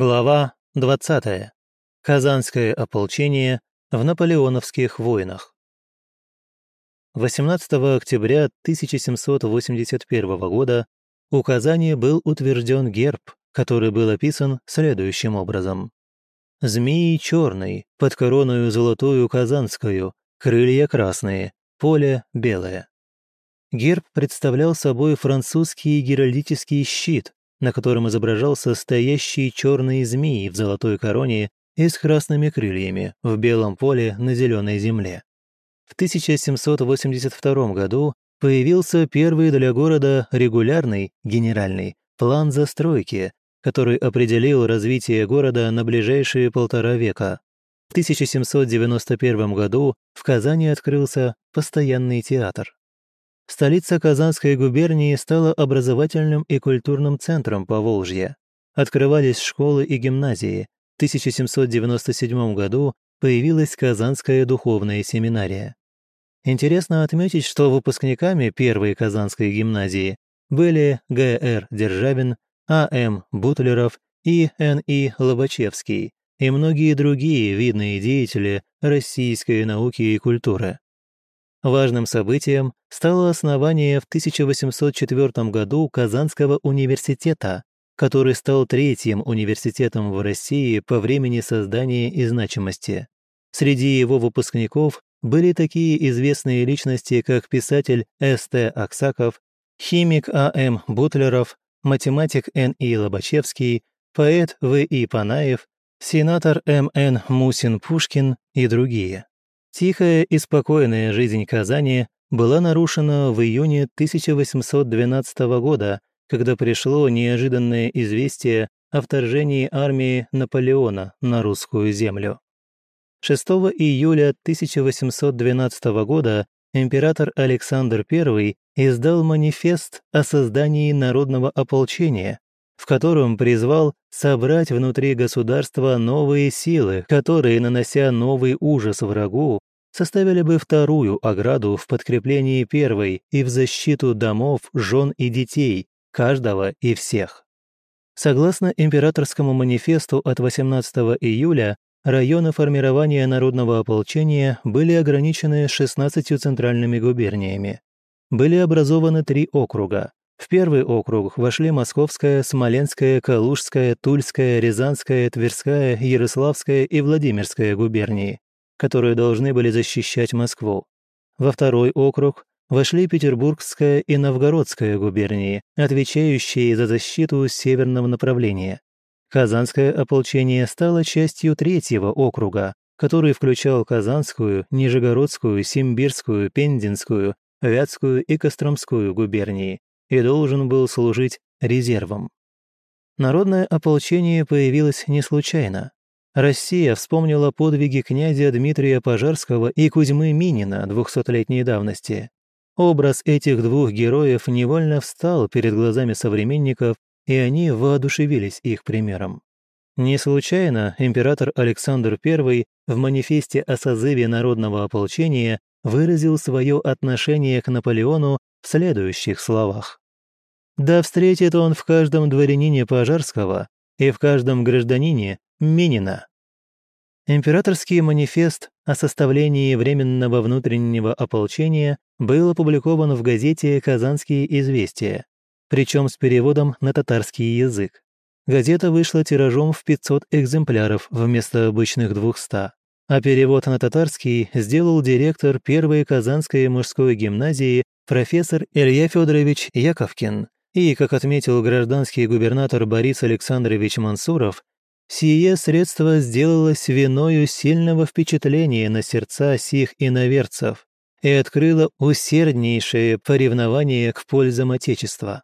Глава 20. Казанское ополчение в наполеоновских войнах. 18 октября 1781 года у Казани был утвержден герб, который был описан следующим образом. «Змеи черный, под короною золотую казанскую, крылья красные, поле белое». Герб представлял собой французский геральдический щит, на котором изображался стоящий черный змей в золотой короне и с красными крыльями в белом поле на зеленой земле. В 1782 году появился первый для города регулярный, генеральный, план застройки, который определил развитие города на ближайшие полтора века. В 1791 году в Казани открылся постоянный театр. Столица Казанской губернии стала образовательным и культурным центром Поволжья. Открывались школы и гимназии. В 1797 году появилась Казанская духовная семинария. Интересно отметить, что выпускниками первой Казанской гимназии были Г.Р. Державин, А.М. Бутлеров и Н.И. Лобачевский и многие другие видные деятели российской науки и культуры. Важным событием стало основание в 1804 году Казанского университета, который стал третьим университетом в России по времени создания и значимости. Среди его выпускников были такие известные личности, как писатель С.Т. Аксаков, химик А.М. Бутлеров, математик Н.И. Лобачевский, поэт В.И. Панаев, сенатор М.Н. Мусин-Пушкин и другие. Тихая и спокойная жизнь Казани была нарушена в июне 1812 года, когда пришло неожиданное известие о вторжении армии Наполеона на русскую землю. 6 июля 1812 года император Александр I издал манифест о создании народного ополчения, в котором призвал собрать внутри государства новые силы, которые, нанося новый ужас врагу, составили бы вторую ограду в подкреплении первой и в защиту домов, жен и детей, каждого и всех. Согласно императорскому манифесту от 18 июля, районы формирования народного ополчения были ограничены 16 центральными губерниями. Были образованы три округа. В первый округ вошли Московская, Смоленская, Калужская, Тульская, Рязанская, Тверская, Ярославская и Владимирская губернии которые должны были защищать Москву. Во второй округ вошли Петербургская и Новгородская губернии, отвечающие за защиту северного направления. Казанское ополчение стало частью третьего округа, который включал Казанскую, Нижегородскую, Симбирскую, Пензенскую, Вятскую и Костромскую губернии и должен был служить резервом. Народное ополчение появилось не случайно. Россия вспомнила подвиги князя Дмитрия Пожарского и Кузьмы Минина двухсотлетней давности. Образ этих двух героев невольно встал перед глазами современников, и они воодушевились их примером. Не случайно император Александр I в манифесте о созыве народного ополчения выразил свое отношение к Наполеону в следующих словах. «Да встретит он в каждом дворянине Пожарского и в каждом гражданине Минина. Императорский манифест о составлении Временного внутреннего ополчения был опубликован в газете «Казанские известия», причем с переводом на татарский язык. Газета вышла тиражом в 500 экземпляров вместо обычных 200, а перевод на татарский сделал директор первой Казанской мужской гимназии профессор Илья Федорович Яковкин, и, как отметил гражданский губернатор Борис Александрович Мансуров, Сие средство сделалось виною сильного впечатления на сердца сих иноверцев и открыло усерднейшее поревнование к пользам Отечества.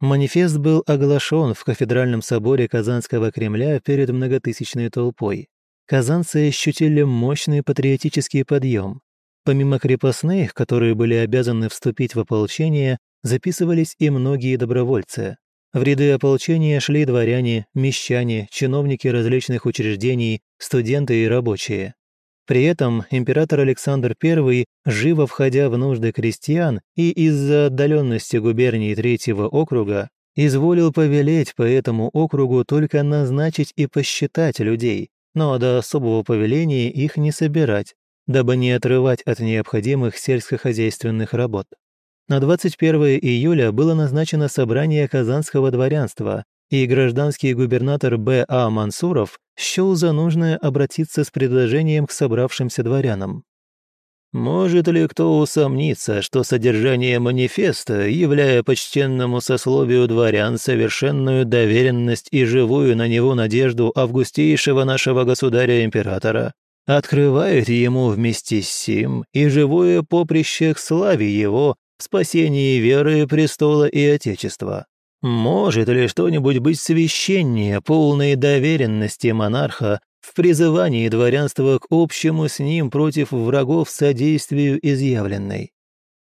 Манифест был оглашен в кафедральном соборе Казанского Кремля перед многотысячной толпой. Казанцы ощутили мощный патриотический подъем. Помимо крепостных, которые были обязаны вступить в ополчение, записывались и многие добровольцы. В ряды ополчения шли дворяне, мещане, чиновники различных учреждений, студенты и рабочие. При этом император Александр I, живо входя в нужды крестьян и из-за отдаленности губернии Третьего округа, изволил повелеть по этому округу только назначить и посчитать людей, но до особого повеления их не собирать, дабы не отрывать от необходимых сельскохозяйственных работ. На 21 июля было назначено собрание казанского дворянства, и гражданский губернатор Б.А. Мансуров счел за нужное обратиться с предложением к собравшимся дворянам. Может ли кто усомниться, что содержание манифеста, являя почтенному сословию дворян совершенную доверенность и живую на него надежду августейшего нашего государя-императора, открывает ему вместе с сим и живое поприще к славе его в спасении веры, престола и Отечества? Может ли что-нибудь быть священнее полной доверенности монарха в призывании дворянства к общему с ним против врагов содействию изъявленной.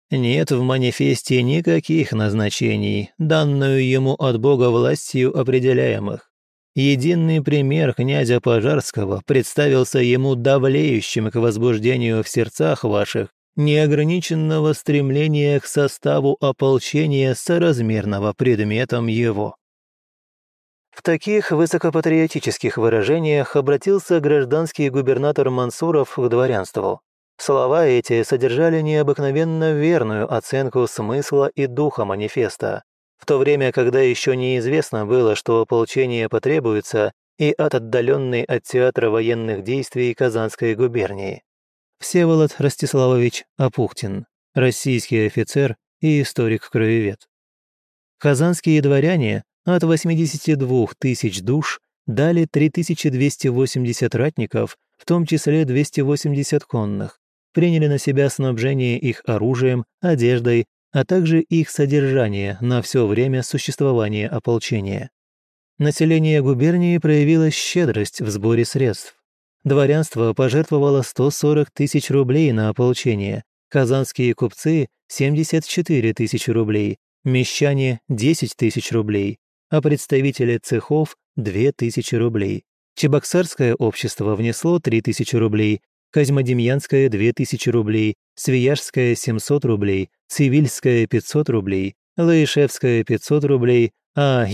Нет в манифесте никаких назначений, данную ему от Бога властью определяемых. Единый пример князя Пожарского представился ему давлеющим к возбуждению в сердцах ваших неограниченного стремления к составу ополчения соразмерного предметом его. В таких высокопатриотических выражениях обратился гражданский губернатор Мансуров к дворянству. Слова эти содержали необыкновенно верную оценку смысла и духа манифеста, в то время, когда еще неизвестно было, что ополчение потребуется и от отдаленной от театра военных действий Казанской губернии. Всеволод Ростиславович Апухтин, российский офицер и историк-краевед. Казанские дворяне от 82 тысяч душ дали 3280 ратников, в том числе 280 конных, приняли на себя снабжение их оружием, одеждой, а также их содержание на все время существования ополчения. Население губернии проявило щедрость в сборе средств. Дворянство пожертвовало 140 тысяч рублей на ополчение, казанские купцы – 74 тысячи рублей, мещане – 10 тысяч рублей, а представители цехов – 2000 рублей. Чебоксарское общество внесло 3000 рублей, Козьмодемьянское – 2000 рублей, Свияжское – 700 рублей, Цивильское – 500 рублей, Лаишевское – 500 рублей, а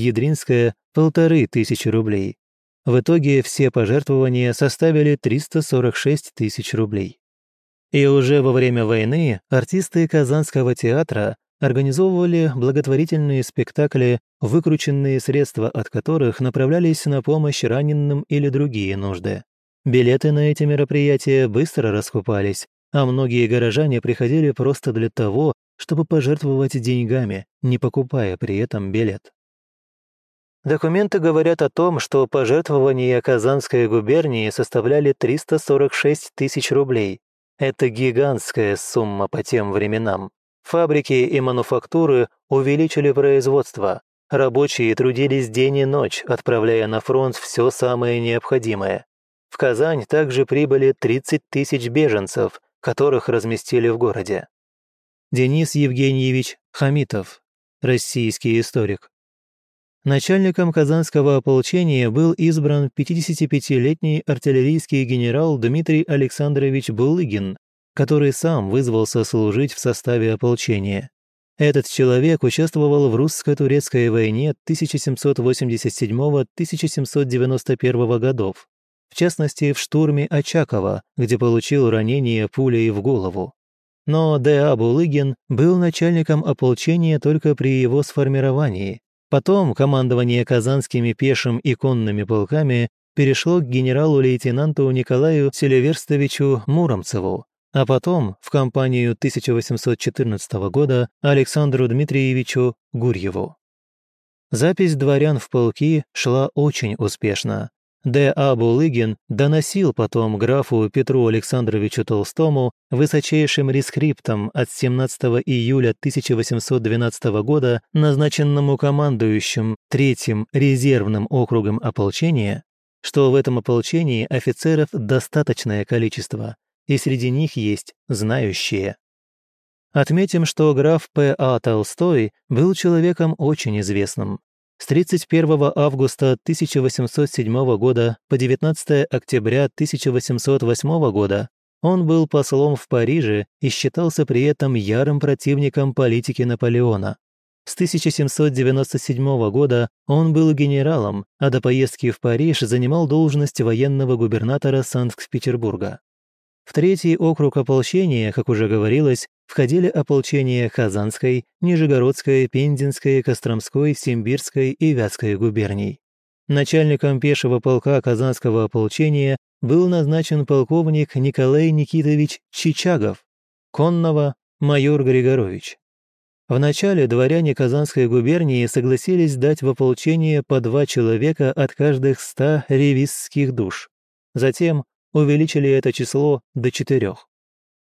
полторы тысячи рублей. В итоге все пожертвования составили 346 тысяч рублей. И уже во время войны артисты Казанского театра организовывали благотворительные спектакли, выкрученные средства от которых направлялись на помощь раненым или другие нужды. Билеты на эти мероприятия быстро раскупались, а многие горожане приходили просто для того, чтобы пожертвовать деньгами, не покупая при этом билет. Документы говорят о том, что пожертвования Казанской губернии составляли 346 тысяч рублей. Это гигантская сумма по тем временам. Фабрики и мануфактуры увеличили производство. Рабочие трудились день и ночь, отправляя на фронт все самое необходимое. В Казань также прибыли 30 тысяч беженцев, которых разместили в городе. Денис Евгеньевич Хамитов, российский историк. Начальником Казанского ополчения был избран 55-летний артиллерийский генерал Дмитрий Александрович Булыгин, который сам вызвался служить в составе ополчения. Этот человек участвовал в русско-турецкой войне 1787-1791 годов, в частности в штурме Очакова, где получил ранение пулей в голову. Но Д.А. Булыгин был начальником ополчения только при его сформировании. Потом командование казанскими пешим и конными полками перешло к генералу-лейтенанту Николаю Селиверстовичу Муромцеву, а потом в компанию 1814 года Александру Дмитриевичу Гурьеву. Запись дворян в полки шла очень успешно. Д. А. Булыгин доносил потом графу Петру Александровичу Толстому высочайшим рескриптом от 17 июля 1812 года, назначенному командующим Третьим резервным округом ополчения, что в этом ополчении офицеров достаточное количество, и среди них есть знающие. Отметим, что граф П. А. Толстой был человеком очень известным. С 31 августа 1807 года по 19 октября 1808 года он был послом в Париже и считался при этом ярым противником политики Наполеона. С 1797 года он был генералом, а до поездки в Париж занимал должность военного губернатора Санкт-Петербурга. В третий округ ополчения, как уже говорилось, входили ополчения Казанской, Нижегородской, Пензенской, Костромской, Симбирской и Вятской губерний. Начальником пешего полка Казанского ополчения был назначен полковник Николай Никитович Чичагов, конного – майор Григорович. Вначале дворяне Казанской губернии согласились дать в ополчение по два человека от каждых ста ревизских душ. Затем увеличили это число до четырех.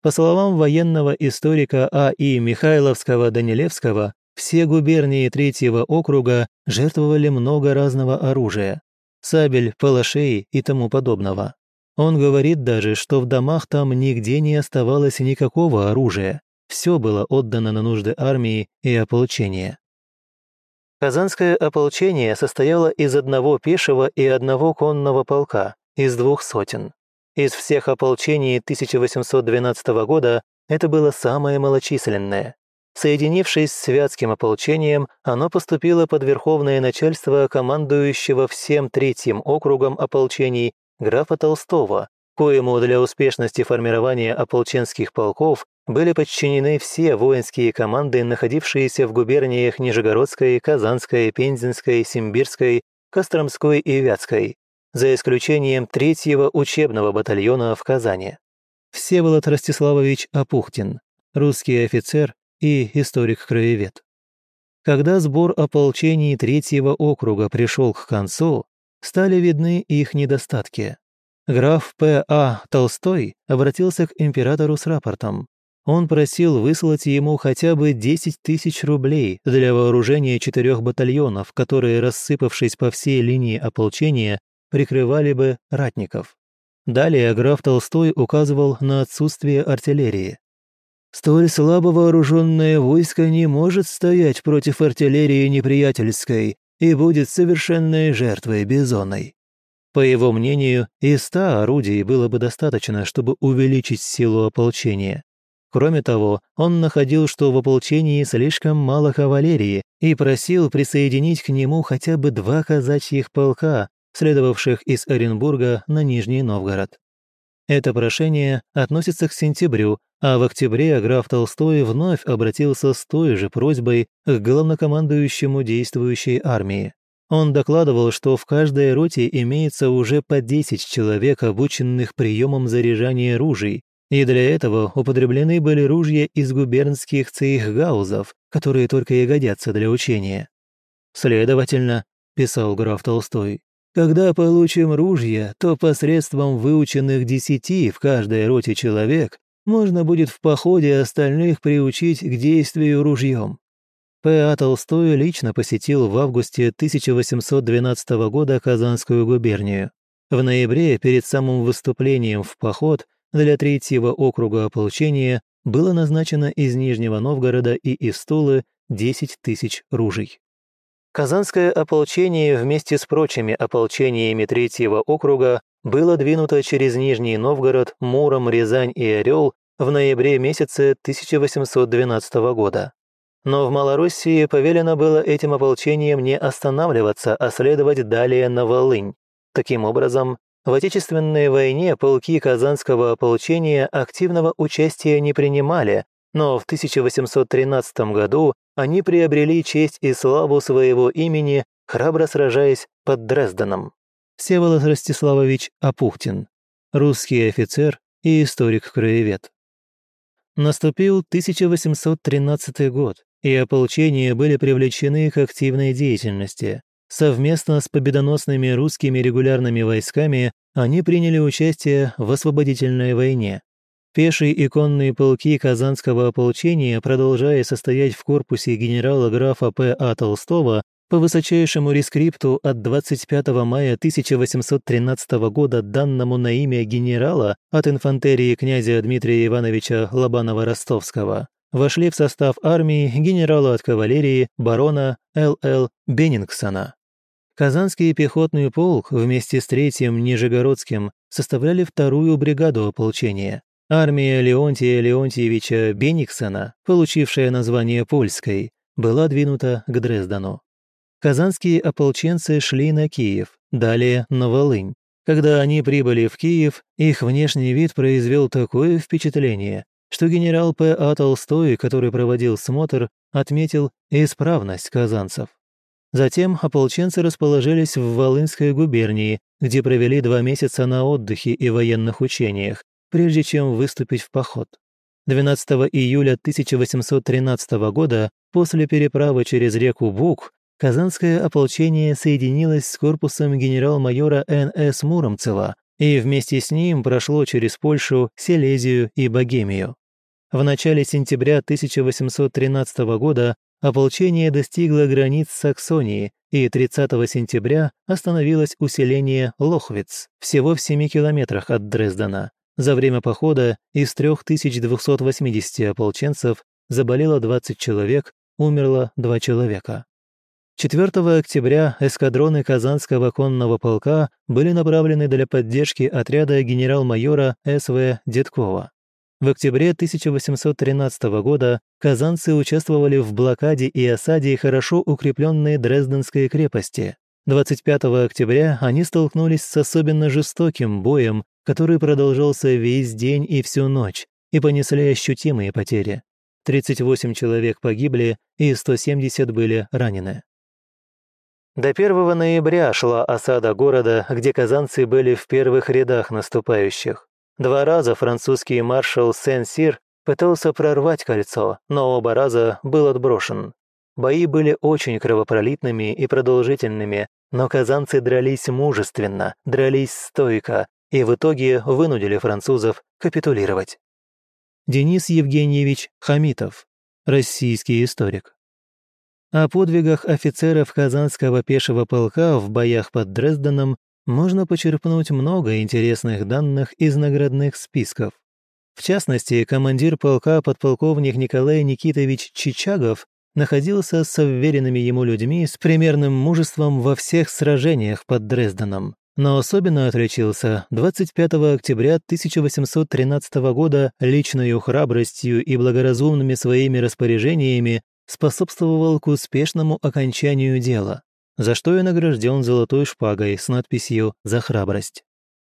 По словам военного историка А.И. Михайловского-Данилевского, все губернии третьего округа жертвовали много разного оружия – сабель, палашей и тому подобного. Он говорит даже, что в домах там нигде не оставалось никакого оружия, все было отдано на нужды армии и ополчения. Казанское ополчение состояло из одного пешего и одного конного полка, из двух сотен. Из всех ополчений 1812 года это было самое малочисленное. Соединившись с Вятским ополчением, оно поступило под верховное начальство командующего всем третьим округом ополчений графа Толстого, коему для успешности формирования ополченских полков были подчинены все воинские команды, находившиеся в губерниях Нижегородской, Казанской, Пензенской, Симбирской, Костромской и Вятской, за исключением третьего учебного батальона в Казани. Всеволод Ростиславович Апухтин, русский офицер и историк-краевед. Когда сбор ополчений третьего округа пришел к концу, стали видны их недостатки. Граф П.А. Толстой обратился к императору с рапортом. Он просил выслать ему хотя бы 10 тысяч рублей для вооружения четырех батальонов, которые, рассыпавшись по всей линии ополчения, прикрывали бы ратников. Далее граф Толстой указывал на отсутствие артиллерии. «Столь слабо вооруженное войско не может стоять против артиллерии неприятельской и будет совершенной жертвой бизоной». По его мнению, и ста орудий было бы достаточно, чтобы увеличить силу ополчения. Кроме того, он находил, что в ополчении слишком мало кавалерии и просил присоединить к нему хотя бы два казачьих полка, следовавших из Оренбурга на Нижний Новгород. Это прошение относится к сентябрю, а в октябре граф Толстой вновь обратился с той же просьбой к главнокомандующему действующей армии. Он докладывал, что в каждой роте имеется уже по 10 человек, обученных приемом заряжания ружей, и для этого употреблены были ружья из губернских цейхгаузов, которые только и годятся для учения. «Следовательно», – писал граф Толстой, «когда получим ружья, то посредством выученных десяти в каждой роте человек можно будет в походе остальных приучить к действию ружьем». П.А. Толстой лично посетил в августе 1812 года Казанскую губернию. В ноябре, перед самым выступлением в поход, для третьего округа ополчения было назначено из Нижнего Новгорода и из Тулы 10 тысяч ружей. Казанское ополчение вместе с прочими ополчениями третьего округа было двинуто через Нижний Новгород, Муром, Рязань и Орел в ноябре месяце 1812 года. Но в Малороссии повелено было этим ополчением не останавливаться, а следовать далее на Волынь. Таким образом, в Отечественной войне полки Казанского ополчения активного участия не принимали, но в 1813 году они приобрели честь и славу своего имени, храбро сражаясь под Дрезденом. Всеволод Ростиславович Апухтин, русский офицер и историк-краевед. Наступил 1813 год, и ополчения были привлечены к активной деятельности. Совместно с победоносными русскими регулярными войсками они приняли участие в освободительной войне. Пешие и конные полки Казанского ополчения, продолжая состоять в корпусе генерала-графа П. А. Толстого, по высочайшему рескрипту от 25 мая 1813 года данному на имя генерала от инфантерии князя Дмитрия Ивановича Лобанова-Ростовского, вошли в состав армии генерала от кавалерии барона Л.Л. Беннингсона. Казанский пехотный полк вместе с третьим Нижегородским составляли вторую бригаду ополчения. Армия Леонтия Леонтьевича Бениксона, получившая название Польской, была двинута к Дрездену. Казанские ополченцы шли на Киев, далее на Волынь. Когда они прибыли в Киев, их внешний вид произвел такое впечатление, что генерал П. А. Толстой, который проводил смотр, отметил исправность казанцев. Затем ополченцы расположились в Волынской губернии, где провели два месяца на отдыхе и военных учениях, прежде чем выступить в поход. 12 июля 1813 года, после переправы через реку Буг, Казанское ополчение соединилось с корпусом генерал-майора Н.С. Муромцева и вместе с ним прошло через Польшу, Силезию и Богемию. В начале сентября 1813 года ополчение достигло границ Саксонии и 30 сентября остановилось у селения Лохвиц, всего в 7 километрах от Дрездена. За время похода из 3280 ополченцев заболело 20 человек, умерло 2 человека. 4 октября эскадроны Казанского конного полка были направлены для поддержки отряда генерал-майора С.В. Дедкова. В октябре 1813 года казанцы участвовали в блокаде и осаде хорошо укрепленной Дрезденской крепости. 25 октября они столкнулись с особенно жестоким боем, который продолжался весь день и всю ночь, и понесли ощутимые потери. 38 человек погибли и 170 были ранены. До 1 ноября шла осада города, где казанцы были в первых рядах наступающих. Два раза французский маршал Сен-Сир пытался прорвать кольцо, но оба раза был отброшен. Бои были очень кровопролитными и продолжительными, но казанцы дрались мужественно, дрались стойко и в итоге вынудили французов капитулировать. Денис Евгеньевич Хамитов, российский историк. О подвигах офицеров Казанского пешего полка в боях под Дрезденом можно почерпнуть много интересных данных из наградных списков. В частности, командир полка подполковник Николай Никитович Чичагов находился с уверенными ему людьми с примерным мужеством во всех сражениях под Дрезденом, но особенно отличился 25 октября 1813 года личной храбростью и благоразумными своими распоряжениями способствовал к успешному окончанию дела за что и награжден золотой шпагой с надписью «За храбрость».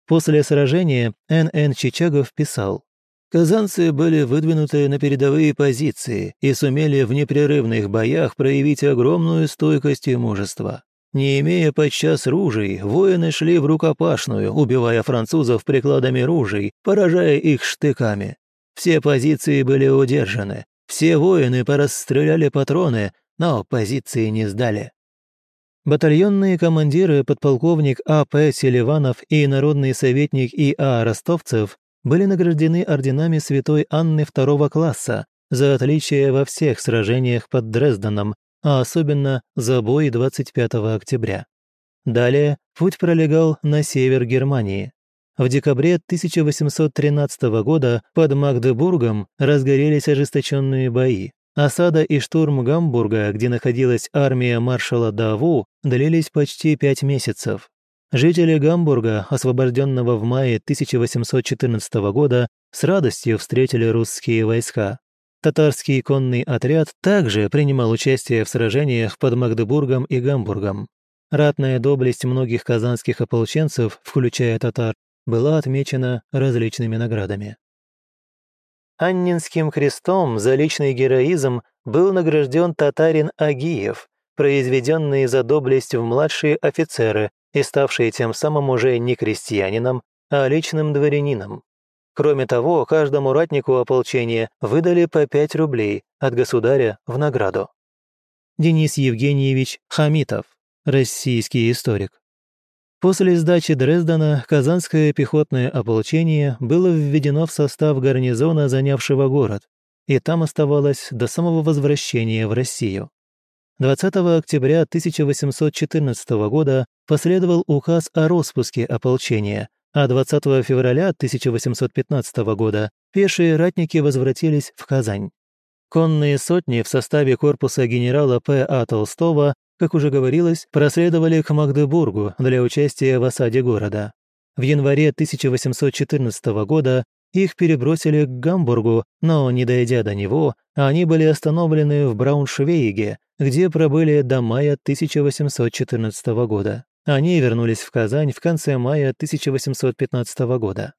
После сражения Н.Н. Чичагов писал «Казанцы были выдвинуты на передовые позиции и сумели в непрерывных боях проявить огромную стойкость и мужество. Не имея подчас ружей, воины шли в рукопашную, убивая французов прикладами ружей, поражая их штыками. Все позиции были удержаны, все воины порасстреляли патроны, но позиции не сдали. Батальонные командиры подполковник А.П. Селиванов и народный советник И.А. Ростовцев были награждены орденами Святой Анны второго класса за отличие во всех сражениях под Дрезденом, а особенно за бой 25 октября. Далее путь пролегал на север Германии. В декабре 1813 года под Магдебургом разгорелись ожесточенные бои. Осада и штурм Гамбурга, где находилась армия маршала Даву, длились почти пять месяцев. Жители Гамбурга, освобожденного в мае 1814 года, с радостью встретили русские войска. Татарский конный отряд также принимал участие в сражениях под Магдебургом и Гамбургом. Ратная доблесть многих казанских ополченцев, включая татар, была отмечена различными наградами. Аннинским крестом за личный героизм был награжден татарин Агиев, произведенный за доблесть в младшие офицеры и ставший тем самым уже не крестьянином, а личным дворянином. Кроме того, каждому ратнику ополчения выдали по 5 рублей от государя в награду. Денис Евгеньевич Хамитов, российский историк. После сдачи Дрездена Казанское пехотное ополчение было введено в состав гарнизона, занявшего город, и там оставалось до самого возвращения в Россию. 20 октября 1814 года последовал указ о распуске ополчения, а 20 февраля 1815 года пешие ратники возвратились в Казань. Конные сотни в составе корпуса генерала П. А. Толстого как уже говорилось, проследовали к Магдебургу для участия в осаде города. В январе 1814 года их перебросили к Гамбургу, но, не дойдя до него, они были остановлены в Брауншвейге, где пробыли до мая 1814 года. Они вернулись в Казань в конце мая 1815 года.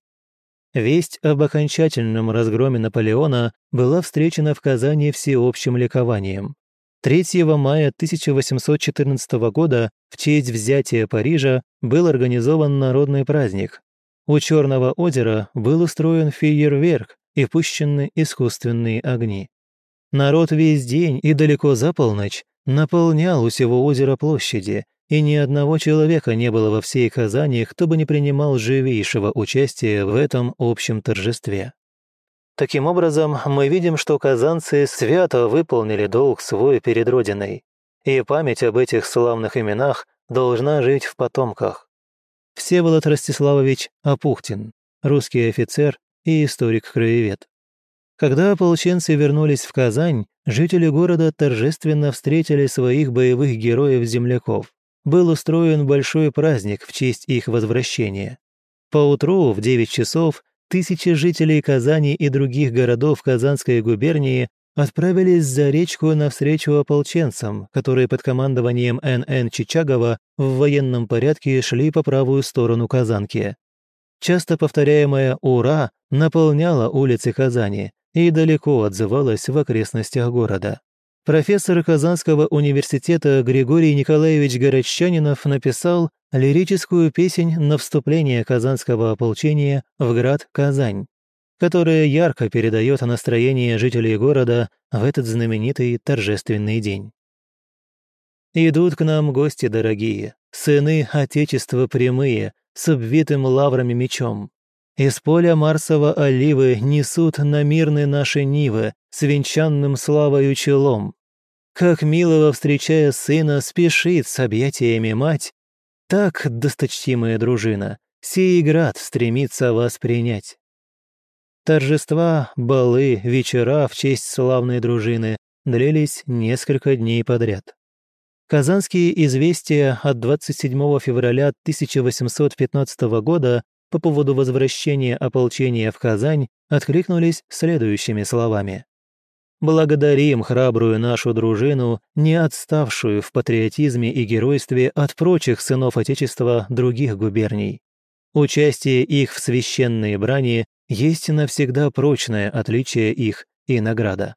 Весть об окончательном разгроме Наполеона была встречена в Казани всеобщим ликованием. 3 мая 1814 года в честь взятия Парижа был организован народный праздник. У Черного озера был устроен фейерверк и пущены искусственные огни. Народ весь день и далеко за полночь наполнял у всего озера площади, и ни одного человека не было во всей Казани, кто бы не принимал живейшего участия в этом общем торжестве. Таким образом, мы видим, что казанцы свято выполнили долг свой перед Родиной, и память об этих славных именах должна жить в потомках. Всеволод Ростиславович Апухтин, русский офицер и историк-краевед. Когда ополченцы вернулись в Казань, жители города торжественно встретили своих боевых героев-земляков был устроен большой праздник в честь их возвращения. Поутру в 9 часов тысячи жителей Казани и других городов Казанской губернии отправились за речку навстречу ополченцам, которые под командованием Н.Н. Чичагова в военном порядке шли по правую сторону Казанки. Часто повторяемое «Ура!» наполняло улицы Казани и далеко отзывалось в окрестностях города. Профессор Казанского университета Григорий Николаевич Городчанинов написал лирическую песнь на вступление казанского ополчения в град Казань, которая ярко передает настроение жителей города в этот знаменитый торжественный день. «Идут к нам гости дорогие, сыны Отечества прямые, с обвитым лаврами мечом. Из поля Марсова оливы несут на мирные наши нивы с венчанным славою челом. Как милого, встречая сына, спешит с объятиями мать, так, досточтимая дружина, сей град стремится вас принять. Торжества, балы, вечера в честь славной дружины длились несколько дней подряд. Казанские известия от 27 февраля 1815 года по поводу возвращения ополчения в Казань откликнулись следующими словами. Благодарим храбрую нашу дружину, не отставшую в патриотизме и геройстве от прочих сынов Отечества других губерний. Участие их в священной брани есть навсегда прочное отличие их и награда.